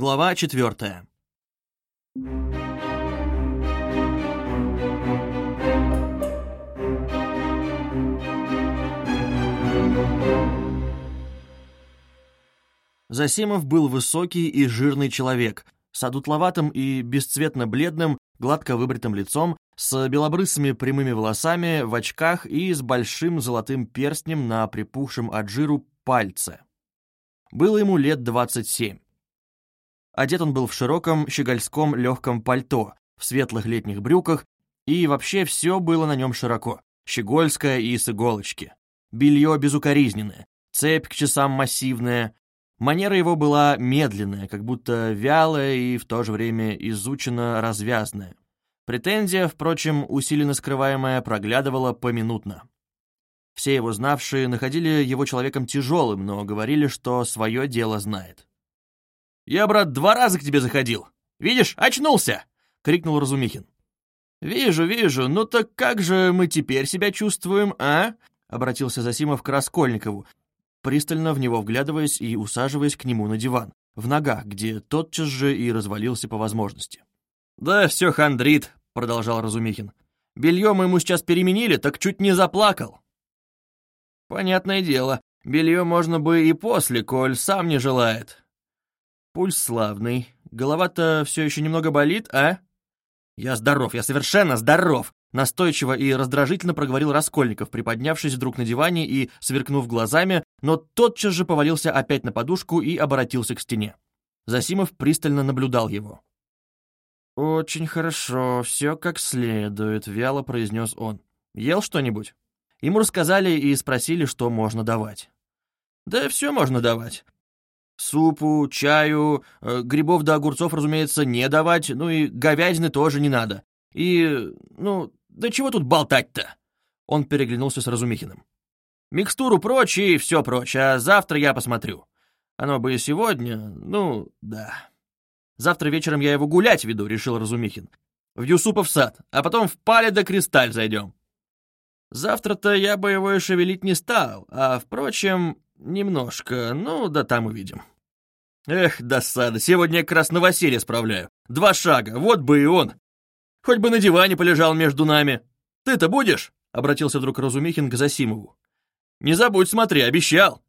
Глава четвертая. Засимов был высокий и жирный человек, с одутловатым и бесцветно-бледным, гладко выбритым лицом, с белобрысыми прямыми волосами, в очках и с большим золотым перстнем на припухшем от жиру пальце. Было ему лет двадцать семь. Одет он был в широком щегольском легком пальто, в светлых летних брюках, и вообще все было на нем широко, щегольское и с иголочки. Белье безукоризненное, цепь к часам массивная, Манера его была медленная, как будто вялая и в то же время изученно развязная. Претензия, впрочем, усиленно скрываемая, проглядывала поминутно. Все его знавшие находили его человеком тяжелым, но говорили, что свое дело знает. «Я, брат, два раза к тебе заходил. Видишь, очнулся!» — крикнул Разумихин. «Вижу, вижу. Ну так как же мы теперь себя чувствуем, а?» — обратился Засимов к Раскольникову, пристально в него вглядываясь и усаживаясь к нему на диван, в ногах, где тотчас же и развалился по возможности. «Да все хандрит», — продолжал Разумихин. «Белье мы ему сейчас переменили, так чуть не заплакал». «Понятное дело, белье можно бы и после, коль сам не желает». «Пульс славный. Голова-то все еще немного болит, а?» «Я здоров, я совершенно здоров!» Настойчиво и раздражительно проговорил Раскольников, приподнявшись вдруг на диване и сверкнув глазами, но тотчас же повалился опять на подушку и обратился к стене. Засимов пристально наблюдал его. «Очень хорошо, все как следует», — вяло произнес он. «Ел что-нибудь?» Ему рассказали и спросили, что можно давать. «Да все можно давать. Супу, чаю, э, грибов да огурцов, разумеется, не давать, ну и говядины тоже не надо. И, ну, да чего тут болтать-то?» Он переглянулся с Разумихиным. «Микстуру прочь и все прочь, а завтра я посмотрю. Оно бы и сегодня, ну, да. Завтра вечером я его гулять веду», — решил Разумихин. «В Юсупов сад, а потом в Пале до Кристаль зайдем». Завтра-то я бы его и шевелить не стал, а, впрочем, немножко, ну, да там увидим. Эх, досада, сегодня я как раз новоселье справляю. Два шага, вот бы и он. Хоть бы на диване полежал между нами. Ты-то будешь?» — обратился вдруг Разумихин к Засимову. «Не забудь, смотри, обещал».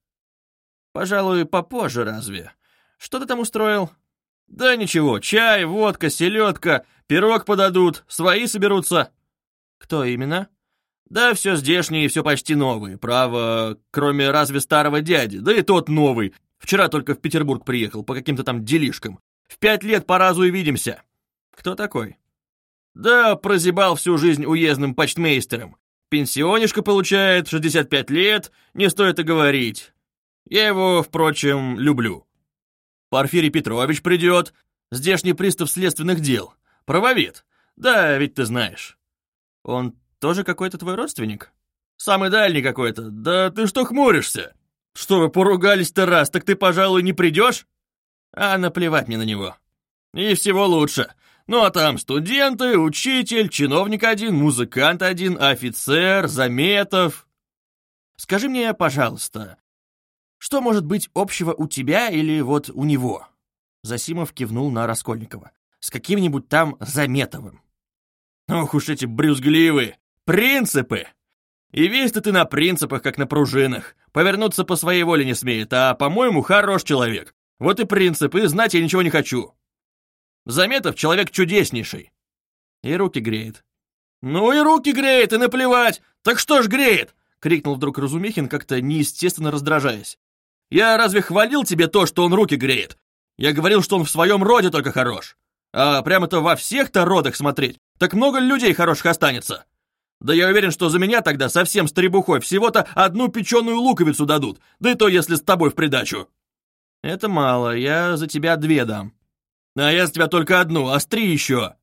«Пожалуй, попозже разве? Что ты там устроил?» «Да ничего, чай, водка, селедка, пирог подадут, свои соберутся». «Кто именно?» «Да все здешние и все почти новые, право, кроме разве старого дяди, да и тот новый. Вчера только в Петербург приехал по каким-то там делишкам. В пять лет по разу и видимся». «Кто такой?» Да, прозябал всю жизнь уездным почтмейстером. Пенсионишка получает, 65 лет, не стоит и говорить. Я его, впрочем, люблю. Порфирий Петрович придет, здешний пристав следственных дел. Правовед. Да, ведь ты знаешь. Он тоже какой-то твой родственник? Самый дальний какой-то. Да ты что хмуришься? Что вы поругались-то раз, так ты, пожалуй, не придешь? А наплевать мне на него. И всего лучше. Ну а там студенты, учитель, чиновник один, музыкант один, офицер, Заметов. Скажи мне, пожалуйста, что может быть общего у тебя или вот у него?» Засимов кивнул на Раскольникова. «С каким-нибудь там Заметовым». «Ох уж эти брюзгливые! Принципы! И весь ты на принципах, как на пружинах. Повернуться по своей воле не смеет, а, по-моему, хорош человек. Вот и принципы, знать я ничего не хочу. Заметов человек чудеснейший. И руки греет. Ну и руки греет, и наплевать. Так что ж греет? Крикнул вдруг Разумихин, как-то неестественно раздражаясь. Я разве хвалил тебе то, что он руки греет? Я говорил, что он в своем роде только хорош. А прямо-то во всех-то родах смотреть, так много людей хороших останется. Да я уверен, что за меня тогда совсем с требухой всего-то одну печеную луковицу дадут, да и то, если с тобой в придачу. Это мало, я за тебя две дам. А я с тебя только одну, остри еще.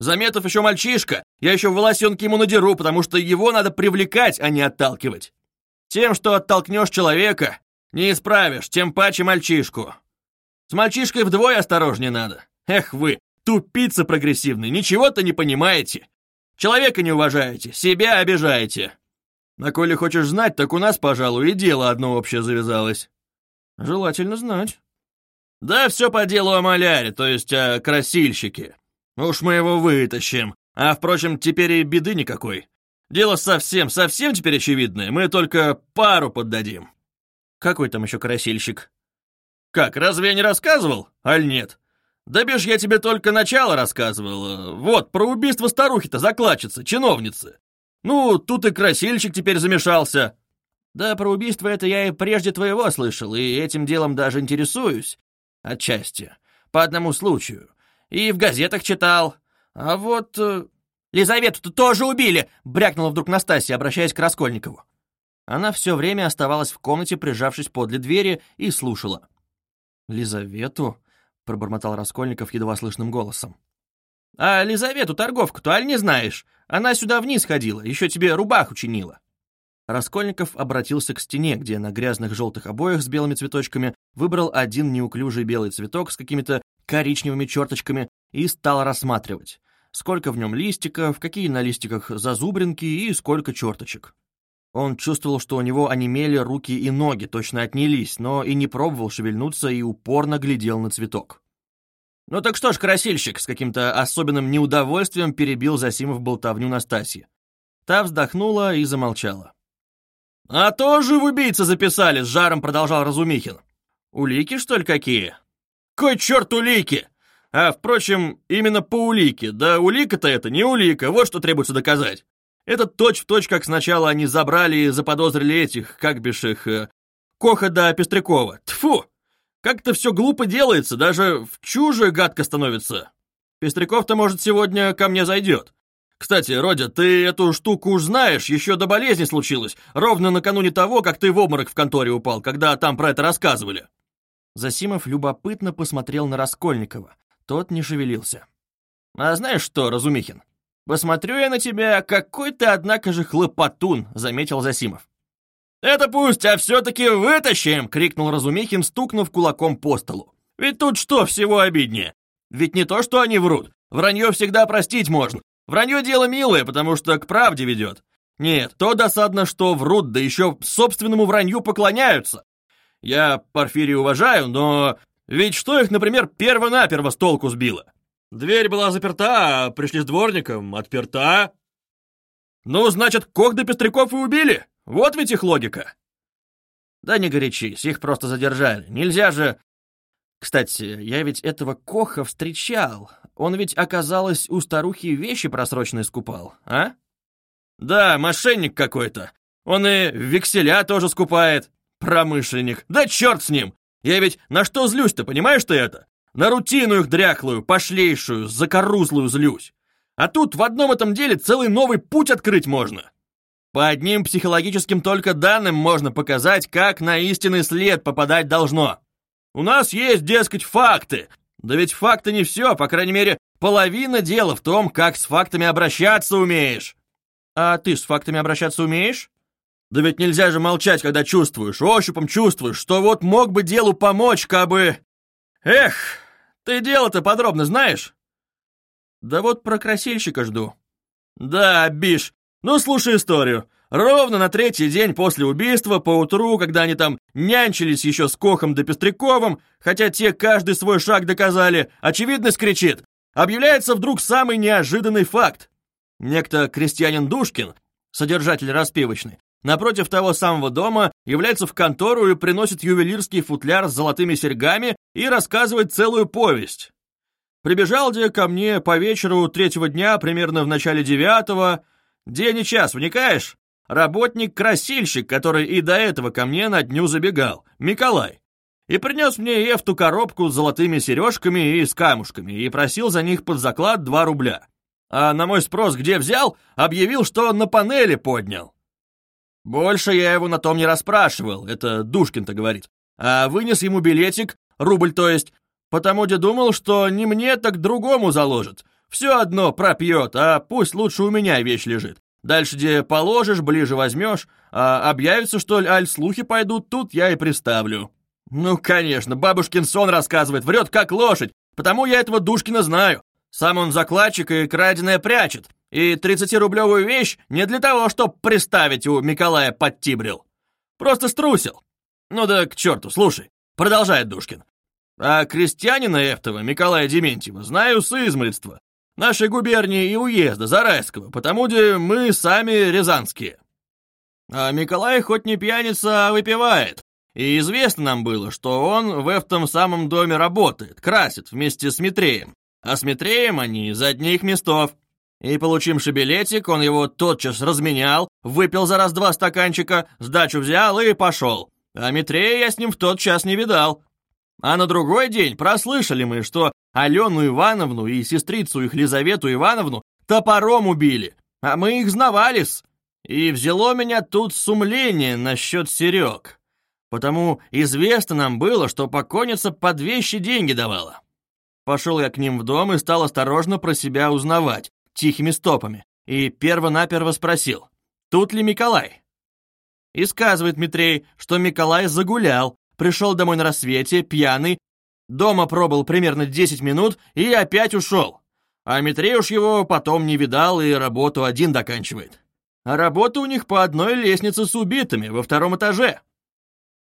Заметов еще мальчишка, я еще волосенки ему надеру, потому что его надо привлекать, а не отталкивать. Тем, что оттолкнешь человека, не исправишь, тем паче мальчишку. С мальчишкой вдвое осторожнее надо. Эх вы, тупица прогрессивный, ничего-то не понимаете. Человека не уважаете, себя обижаете. А коли хочешь знать, так у нас, пожалуй, и дело одно общее завязалось. Желательно знать. Да все по делу о маляре, то есть о красильщике. Уж мы его вытащим. А, впрочем, теперь и беды никакой. Дело совсем, совсем теперь очевидное. Мы только пару поддадим. Какой там еще красильщик? Как, разве я не рассказывал? Аль нет? Да бишь, я тебе только начало рассказывал. Вот, про убийство старухи-то, закладчицы, чиновницы. Ну, тут и красильщик теперь замешался. Да, про убийство это я и прежде твоего слышал, и этим делом даже интересуюсь. Отчасти. По одному случаю. И в газетах читал. А вот... Э, Лизавету-то тоже убили!» — брякнула вдруг Настасья, обращаясь к Раскольникову. Она все время оставалась в комнате, прижавшись подле двери, и слушала. «Лизавету?» — пробормотал Раскольников едва слышным голосом. «А Лизавету, торговку-то, аль не знаешь? Она сюда вниз ходила, еще тебе рубаху чинила». Раскольников обратился к стене, где на грязных желтых обоях с белыми цветочками выбрал один неуклюжий белый цветок с какими-то коричневыми черточками и стал рассматривать сколько в нем листиков, какие на листиках зазубринки и сколько черточек. Он чувствовал, что у него онемели руки и ноги, точно отнялись, но и не пробовал шевельнуться и упорно глядел на цветок. «Ну так что ж, красильщик!» — с каким-то особенным неудовольствием перебил Засимов болтовню Настасьи. Та вздохнула и замолчала. «А тоже в убийцы записали!» — с жаром продолжал Разумихин. «Улики, что ли, какие?» «Кой черт улики! А, впрочем, именно по улике. Да улика-то это не улика, вот что требуется доказать. Это точь-в-точь, как сначала они забрали и заподозрили этих, как бишь их, э, Коха да Пестрякова. Тфу! Как-то все глупо делается, даже в чуже гадко становится. Пестряков-то, может, сегодня ко мне зайдет. Кстати, Родя, ты эту штуку уж знаешь, еще до болезни случилось, ровно накануне того, как ты в обморок в конторе упал, когда там про это рассказывали. Засимов любопытно посмотрел на Раскольникова. Тот не шевелился. «А знаешь что, Разумихин, посмотрю я на тебя, какой ты, однако же, хлопотун», — заметил Засимов. «Это пусть, а все-таки вытащим!» — крикнул Разумихин, стукнув кулаком по столу. «Ведь тут что всего обиднее? Ведь не то, что они врут. Вранье всегда простить можно. Вранье дело милое, потому что к правде ведет. Нет, то досадно, что врут, да еще собственному вранью поклоняются. Я Порфирия уважаю, но ведь что их, например, перво-наперво с толку сбило? Дверь была заперта, а пришли с дворником, отперта. Ну, значит, Кох да Пестряков и убили. Вот ведь их логика. Да не горячись, их просто задержали. Нельзя же... Кстати, я ведь этого Коха встречал. Он ведь, оказалось, у старухи вещи просрочно скупал, а? Да, мошенник какой-то. Он и векселя тоже скупает. Промышленник. Да черт с ним! Я ведь на что злюсь-то, понимаешь ты это? На рутину их дряхлую, пошлейшую, закорузлую злюсь. А тут в одном этом деле целый новый путь открыть можно. По одним психологическим только данным можно показать, как на истинный след попадать должно. У нас есть, дескать, факты. Да ведь факты не все, по крайней мере, половина дела в том, как с фактами обращаться умеешь. А ты с фактами обращаться умеешь? Да ведь нельзя же молчать, когда чувствуешь, ощупом чувствуешь, что вот мог бы делу помочь, кабы... Эх, ты дело-то подробно знаешь? Да вот про красильщика жду. Да, Биш, ну слушай историю. Ровно на третий день после убийства, поутру, когда они там нянчились еще с Кохом да Пестряковым, хотя те каждый свой шаг доказали, очевидность кричит, объявляется вдруг самый неожиданный факт. Некто крестьянин Душкин, содержатель распивочной, напротив того самого дома, является в контору и приносит ювелирский футляр с золотыми серьгами и рассказывает целую повесть. Прибежал где ко мне по вечеру третьего дня, примерно в начале девятого. День и час, вникаешь? Работник-красильщик, который и до этого ко мне на дню забегал, Миколай. И принес мне Эфту коробку с золотыми сережками и с камушками, и просил за них под заклад два рубля. А на мой спрос, где взял, объявил, что на панели поднял. Больше я его на том не расспрашивал, это Душкин-то говорит. А вынес ему билетик, рубль то есть, потому где думал, что не мне, так другому заложит. Все одно пропьет, а пусть лучше у меня вещь лежит. Дальше где положишь, ближе возьмешь, а объявится, что ли, аль слухи пойдут, тут я и приставлю. Ну, конечно, бабушкин сон рассказывает, врет как лошадь, потому я этого Душкина знаю. Сам он закладчик и краденое прячет. И 30-рублевую вещь не для того, чтобы приставить у Миколая подтибрил. Просто струсил. Ну да к черту, слушай, продолжает Душкин. А крестьянина Эфтова, Николая Дементьева, знаю с измольства. Нашей губернии и уезда, Зарайского, потому где мы сами рязанские. А Николай хоть не пьяница, а выпивает. И известно нам было, что он в этом самом доме работает, красит вместе с Митреем. А с Митреем они из одних местов. И, получивши билетик, он его тотчас разменял, выпил за раз-два стаканчика, сдачу взял и пошел. А Митрея я с ним в тот час не видал. А на другой день прослышали мы, что Алену Ивановну и сестрицу их Лизавету Ивановну топором убили, а мы их знавались. И взяло меня тут сумление насчет Серег. Потому известно нам было, что покойница под вещи деньги давала. Пошел я к ним в дом и стал осторожно про себя узнавать, тихими стопами, и перво-наперво спросил, тут ли Николай? И сказывает Митрей, что Николай загулял, пришел домой на рассвете, пьяный, дома пробыл примерно 10 минут и опять ушел. А Митрей уж его потом не видал и работу один доканчивает. А работа у них по одной лестнице с убитыми во втором этаже.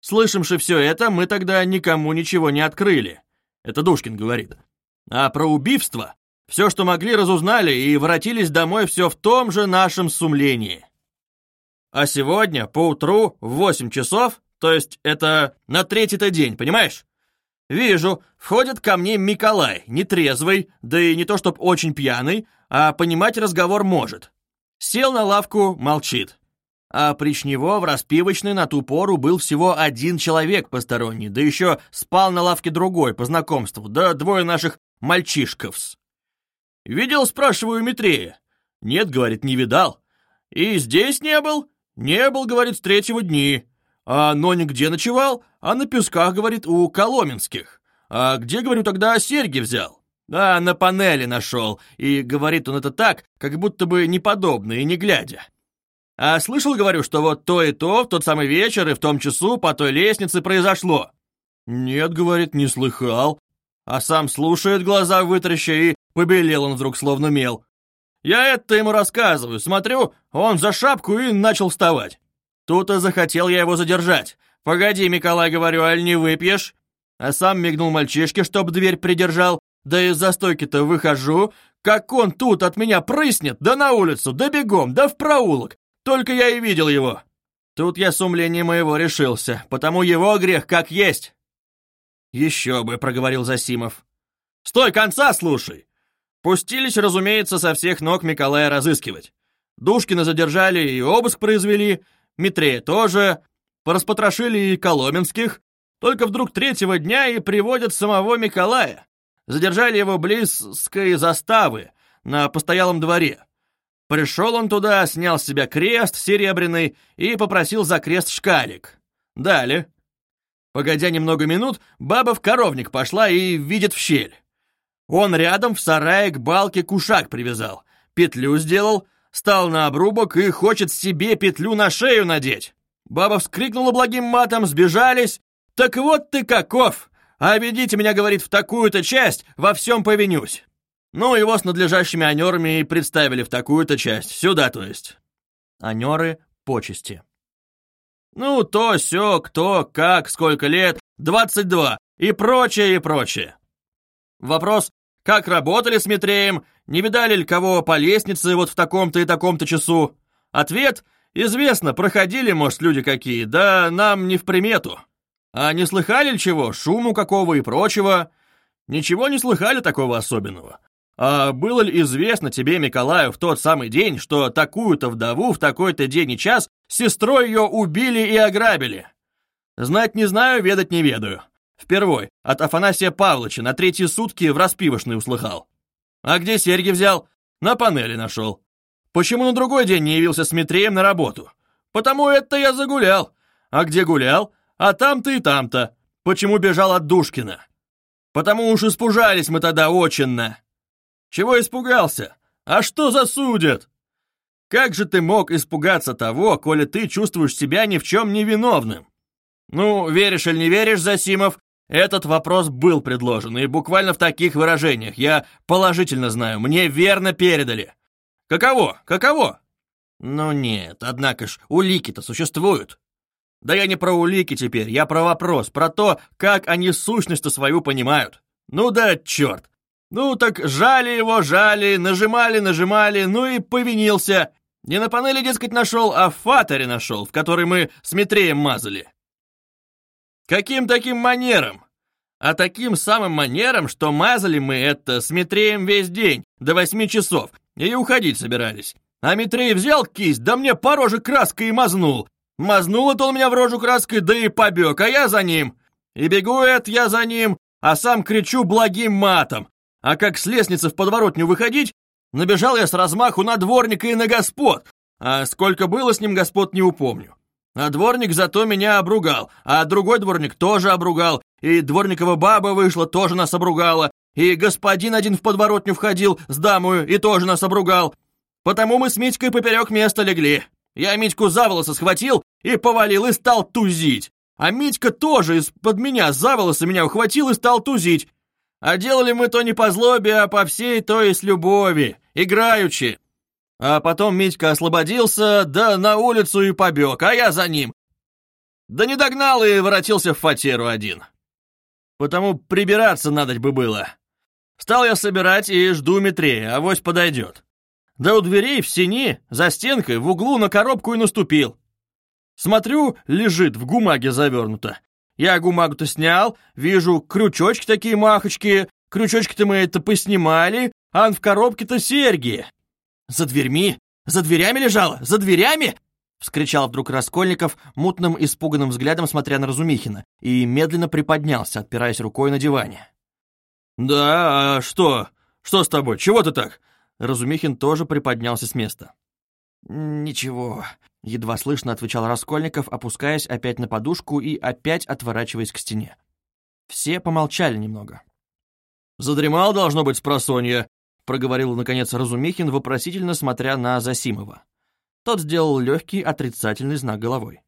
Слышимши все это, мы тогда никому ничего не открыли. Это Душкин говорит. А про убийство все, что могли, разузнали и воротились домой все в том же нашем сумлении. А сегодня, поутру, в восемь часов, то есть это на третий-то день, понимаешь? Вижу, входит ко мне Николай, нетрезвый, да и не то чтоб очень пьяный, а понимать разговор может. Сел на лавку, молчит. А прич него в распивочной на ту пору был всего один человек посторонний, да еще спал на лавке другой по знакомству, да двое наших мальчишковс. «Видел?» — спрашиваю Митрея. «Нет», — говорит, — «не видал». «И здесь не был?» «Не был», — говорит, — «с третьего дни». «А но нигде ночевал?» «А на песках», — говорит, — «у Коломенских». «А где, говорю, тогда серьги взял?» «А, на панели нашел». И говорит он это так, как будто бы неподобно и не глядя. «А слышал, говорю, что вот то и то в тот самый вечер и в том часу по той лестнице произошло?» «Нет», — говорит, — «не слыхал». А сам слушает глаза вытряща и Побелел он вдруг словно мел. Я это ему рассказываю, смотрю, он за шапку и начал вставать. Тут и захотел я его задержать. «Погоди, Николай, говорю, аль не выпьешь?» А сам мигнул мальчишке, чтоб дверь придержал. Да из застойки-то выхожу, как он тут от меня прыснет, да на улицу, да бегом, да в проулок. Только я и видел его. Тут я с умлением моего решился, потому его грех как есть. «Еще бы», — проговорил Засимов. «Стой, конца слушай!» Пустились, разумеется, со всех ног Николая разыскивать. Душкина задержали и обыск произвели, Митрея тоже, пораспотрошили и Коломенских. Только вдруг третьего дня и приводят самого Николая. Задержали его близ Ской заставы, на постоялом дворе. Пришел он туда, снял с себя крест серебряный и попросил за крест шкалик. Далее. Погодя немного минут, баба в коровник пошла и видит в щель. Он рядом в сарае к балке кушак привязал, петлю сделал, стал на обрубок и хочет себе петлю на шею надеть. Баба вскрикнула благим матом, сбежались. «Так вот ты каков! А меня, — говорит, — в такую-то часть, во всем повинюсь». Ну, его с надлежащими анерами и представили в такую-то часть, сюда, то есть. Анеры — почести. Ну, то, сё, кто, как, сколько лет, двадцать два, и прочее, и прочее. Вопрос, как работали с Митреем? Не видали ли кого по лестнице вот в таком-то и таком-то часу? Ответ — известно, проходили, может, люди какие, да нам не в примету. А не слыхали ли чего, шуму какого и прочего? Ничего не слыхали такого особенного. А было ли известно тебе, Николаю, в тот самый день, что такую-то вдову в такой-то день и час сестрой ее убили и ограбили? Знать не знаю, ведать не ведаю. Впервой, от Афанасия Павловича на третьи сутки в распивочной услыхал. А где серьги взял? На панели нашел. Почему на другой день не явился с Митреем на работу? Потому это я загулял. А где гулял? А там-то и там-то. Почему бежал от Душкина? Потому уж испужались мы тогда очинно. Чего испугался? А что засудят? Как же ты мог испугаться того, коли ты чувствуешь себя ни в чем не виновным? Ну, веришь или не веришь, Засимов, этот вопрос был предложен, и буквально в таких выражениях. Я положительно знаю, мне верно передали. Каково? Каково? Ну нет, однако ж, улики-то существуют. Да я не про улики теперь, я про вопрос, про то, как они сущность-то свою понимают. Ну да черт. Ну так жали его, жали, нажимали, нажимали, ну и повинился. Не на панели, дескать, нашел, а в фаторе нашел, в который мы с Митреем мазали. Каким таким манером? А таким самым манером, что мазали мы это с Митреем весь день, до восьми часов, и уходить собирались. А Митрей взял кисть, да мне по роже краской и мазнул. Мазнул это он меня в рожу краской, да и побег, а я за ним. И бегу это я за ним, а сам кричу благим матом. А как с лестницы в подворотню выходить, набежал я с размаху на дворника и на господ, а сколько было с ним господ не упомню. А дворник зато меня обругал, а другой дворник тоже обругал, и дворникова баба вышла, тоже нас обругала, и господин один в подворотню входил с дамою и тоже нас обругал. Потому мы с Митькой поперек места легли. Я Митьку за волосы схватил и повалил и стал тузить. А Митька тоже из-под меня за волосы меня ухватил и стал тузить. А делали мы то не по злобе, а по всей то и с любови, играючи. А потом Митька освободился, да на улицу и побег, а я за ним. Да не догнал и воротился в фатеру один. Потому прибираться надо бы было. Стал я собирать и жду Митрея, авось подойдет. Да у дверей в сени, за стенкой, в углу на коробку и наступил. Смотрю, лежит, в гумаге завернуто. Я гумагу-то снял, вижу крючочки такие махочки, крючочки-то мы это поснимали, а в коробке-то серьги. За дверьми, за дверями лежала, за дверями! Вскричал вдруг Раскольников, мутным, испуганным взглядом смотря на Разумихина, и медленно приподнялся, отпираясь рукой на диване. «Да, а что? Что с тобой? Чего ты так?» Разумихин тоже приподнялся с места. «Ничего», — едва слышно отвечал Раскольников, опускаясь опять на подушку и опять отворачиваясь к стене. Все помолчали немного. «Задремал, должно быть, спросонья», — проговорил, наконец, Разумихин, вопросительно смотря на Засимова. Тот сделал легкий отрицательный знак головой.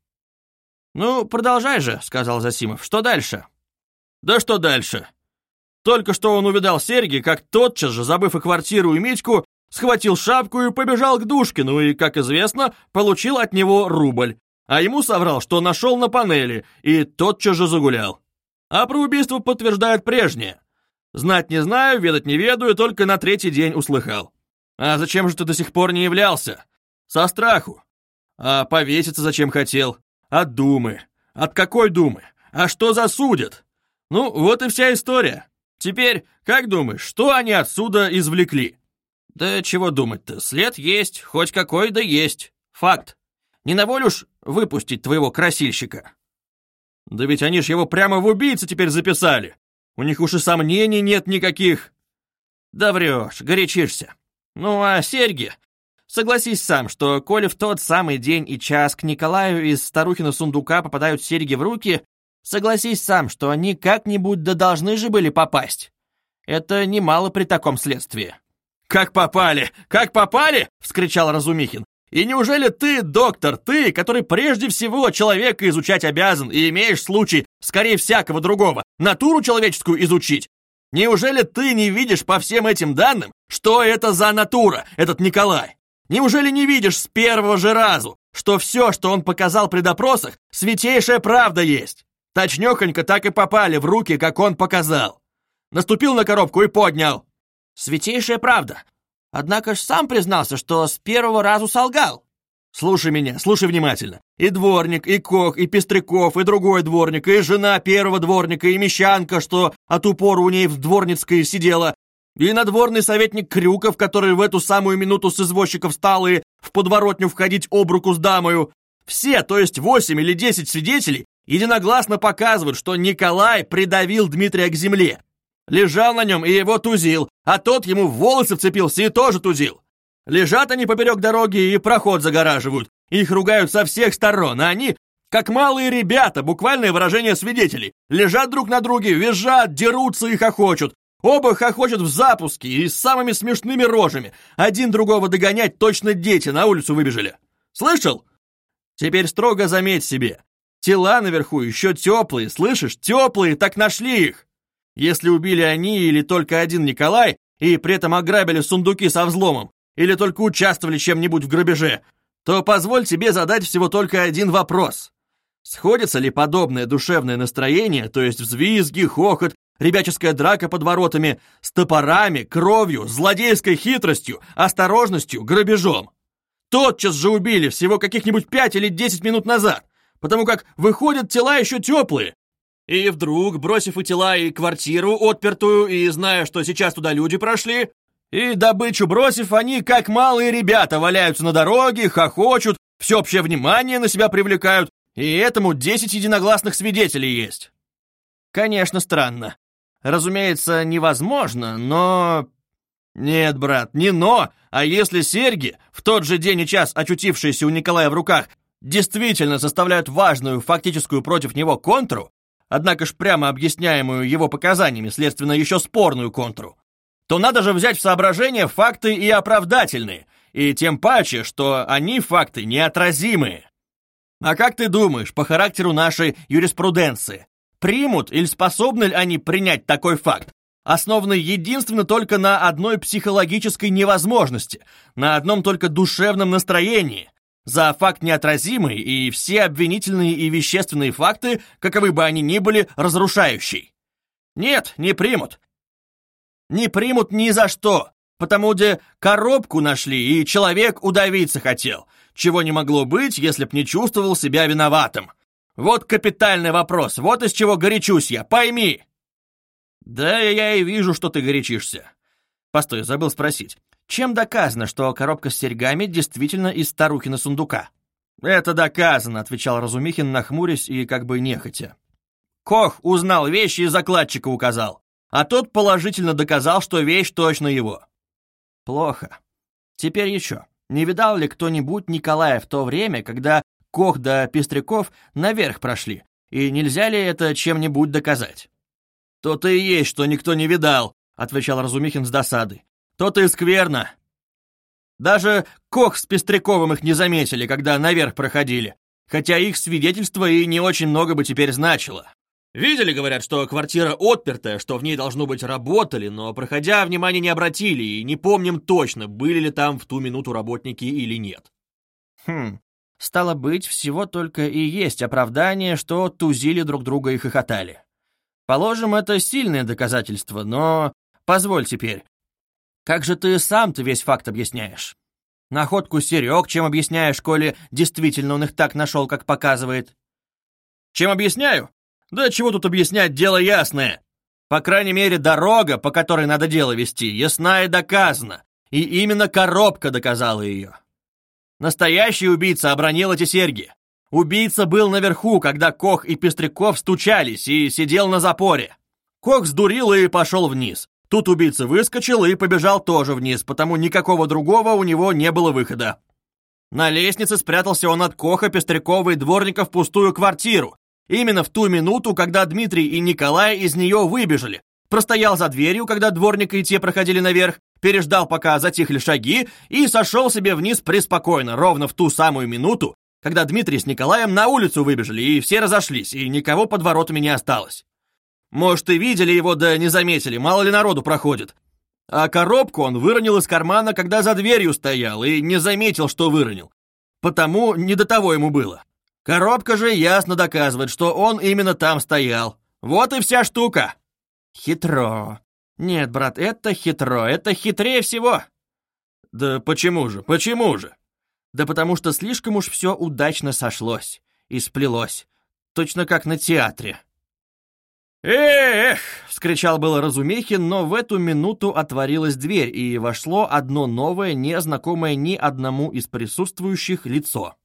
«Ну, продолжай же», — сказал Засимов. «Что дальше?» «Да что дальше? Только что он увидал серьги, как тотчас же, забыв и квартиру, и Митьку, схватил шапку и побежал к Душкину, и, как известно, получил от него рубль. А ему соврал, что нашел на панели, и тотчас же загулял. А про убийство подтверждает прежнее. Знать не знаю, ведать не ведаю, только на третий день услыхал. А зачем же ты до сих пор не являлся? Со страху. А повеситься зачем хотел? От думы. От какой думы? А что засудят? Ну, вот и вся история. Теперь, как думаешь, что они отсюда извлекли? Да чего думать-то, след есть, хоть какой да есть. Факт. Не на волю ж выпустить твоего красильщика. Да ведь они ж его прямо в убийцы теперь записали. У них уж и сомнений нет никаких. Да врешь, горячишься. Ну а серьги? Согласись сам, что коли в тот самый день и час к Николаю из старухина сундука попадают серьги в руки, Согласись сам, что они как-нибудь да должны же были попасть. Это немало при таком следствии». «Как попали? Как попали?» — вскричал Разумихин. «И неужели ты, доктор, ты, который прежде всего человека изучать обязан и имеешь случай, скорее всякого другого, натуру человеческую изучить, неужели ты не видишь по всем этим данным, что это за натура, этот Николай? Неужели не видишь с первого же разу, что все, что он показал при допросах, святейшая правда есть? Точнёхонько так и попали в руки, как он показал. Наступил на коробку и поднял. Святейшая правда. Однако ж сам признался, что с первого разу солгал. Слушай меня, слушай внимательно. И дворник, и кох, и Пестряков, и другой дворник, и жена первого дворника, и мещанка, что от упора у ней в дворницкой сидела, и надворный советник Крюков, который в эту самую минуту с извозчиков стал и в подворотню входить об руку с дамою. Все, то есть восемь или десять свидетелей, единогласно показывают, что Николай придавил Дмитрия к земле. Лежал на нем и его тузил, а тот ему в волосы вцепился и тоже тузил. Лежат они поперек дороги и проход загораживают. Их ругают со всех сторон, а они, как малые ребята, буквальное выражение свидетелей, лежат друг на друге, визжат, дерутся и хохочут. Оба хохочут в запуске и с самыми смешными рожами. Один другого догонять точно дети на улицу выбежали. Слышал? Теперь строго заметь себе. Тела наверху еще теплые, слышишь? Теплые, так нашли их. Если убили они или только один Николай, и при этом ограбили сундуки со взломом, или только участвовали чем-нибудь в грабеже, то позволь тебе задать всего только один вопрос. Сходится ли подобное душевное настроение, то есть взвизги, хохот, ребяческая драка под воротами, с топорами, кровью, злодейской хитростью, осторожностью, грабежом? Тотчас же убили, всего каких-нибудь пять или десять минут назад, потому как выходят тела еще теплые. И вдруг, бросив и тела, и квартиру отпертую, и зная, что сейчас туда люди прошли, и добычу бросив, они, как малые ребята, валяются на дороге, хохочут, всеобщее внимание на себя привлекают, и этому десять единогласных свидетелей есть. Конечно, странно. Разумеется, невозможно, но... Нет, брат, не но, а если серьги, в тот же день и час очутившиеся у Николая в руках, действительно составляют важную фактическую против него контру, однако ж прямо объясняемую его показаниями, следственно, еще спорную контру, то надо же взять в соображение факты и оправдательные, и тем паче, что они факты неотразимые. А как ты думаешь, по характеру нашей юриспруденции, примут или способны ли они принять такой факт, основанный единственно только на одной психологической невозможности, на одном только душевном настроении, за факт неотразимый и все обвинительные и вещественные факты, каковы бы они ни были, разрушающий? Нет, не примут. Не примут ни за что, потому где коробку нашли, и человек удавиться хотел, чего не могло быть, если б не чувствовал себя виноватым. Вот капитальный вопрос, вот из чего горячусь я, пойми!» «Да, я и вижу, что ты горячишься». Постой, забыл спросить. Чем доказано, что коробка с серьгами действительно из старухина сундука? «Это доказано», — отвечал Разумихин, нахмурясь и как бы нехотя. «Кох узнал вещи и закладчика указал, а тот положительно доказал, что вещь точно его». «Плохо. Теперь еще. Не видал ли кто-нибудь Николая в то время, когда Кох да Пестряков наверх прошли, и нельзя ли это чем-нибудь доказать?» «То-то и есть, что никто не видал», — отвечал Разумихин с досадой. «То-то и скверно. Даже Кох с Пестряковым их не заметили, когда наверх проходили, хотя их свидетельство и не очень много бы теперь значило. Видели, говорят, что квартира отпертая, что в ней, должно быть, работали, но, проходя, внимания не обратили, и не помним точно, были ли там в ту минуту работники или нет. Хм, стало быть, всего только и есть оправдание, что тузили друг друга и хохотали. Положим, это сильное доказательство, но... Позволь теперь. Как же ты сам-то весь факт объясняешь? Находку Серег чем объясняешь, коли действительно он их так нашел, как показывает? Чем объясняю? Да чего тут объяснять, дело ясное. По крайней мере, дорога, по которой надо дело вести, ясна и доказана. И именно коробка доказала ее. Настоящий убийца обронил эти серьги. Убийца был наверху, когда Кох и Пестряков стучались и сидел на запоре. Кох сдурил и пошел вниз. Тут убийца выскочил и побежал тоже вниз, потому никакого другого у него не было выхода. На лестнице спрятался он от Коха, Пестрякова и дворника в пустую квартиру. Именно в ту минуту, когда Дмитрий и Николай из нее выбежали. Простоял за дверью, когда дворник и те проходили наверх, переждал, пока затихли шаги, и сошел себе вниз преспокойно, ровно в ту самую минуту, когда Дмитрий с Николаем на улицу выбежали, и все разошлись, и никого под воротами не осталось. Может, и видели его, да не заметили, мало ли народу проходит. А коробку он выронил из кармана, когда за дверью стоял, и не заметил, что выронил. Потому не до того ему было. Коробка же ясно доказывает, что он именно там стоял. Вот и вся штука. Хитро. Нет, брат, это хитро, это хитрее всего. Да почему же, почему же? Да потому что слишком уж все удачно сошлось и сплелось, точно как на театре. «Эх!» — вскричал было Разумехин, но в эту минуту отворилась дверь, и вошло одно новое, незнакомое ни одному из присутствующих лицо.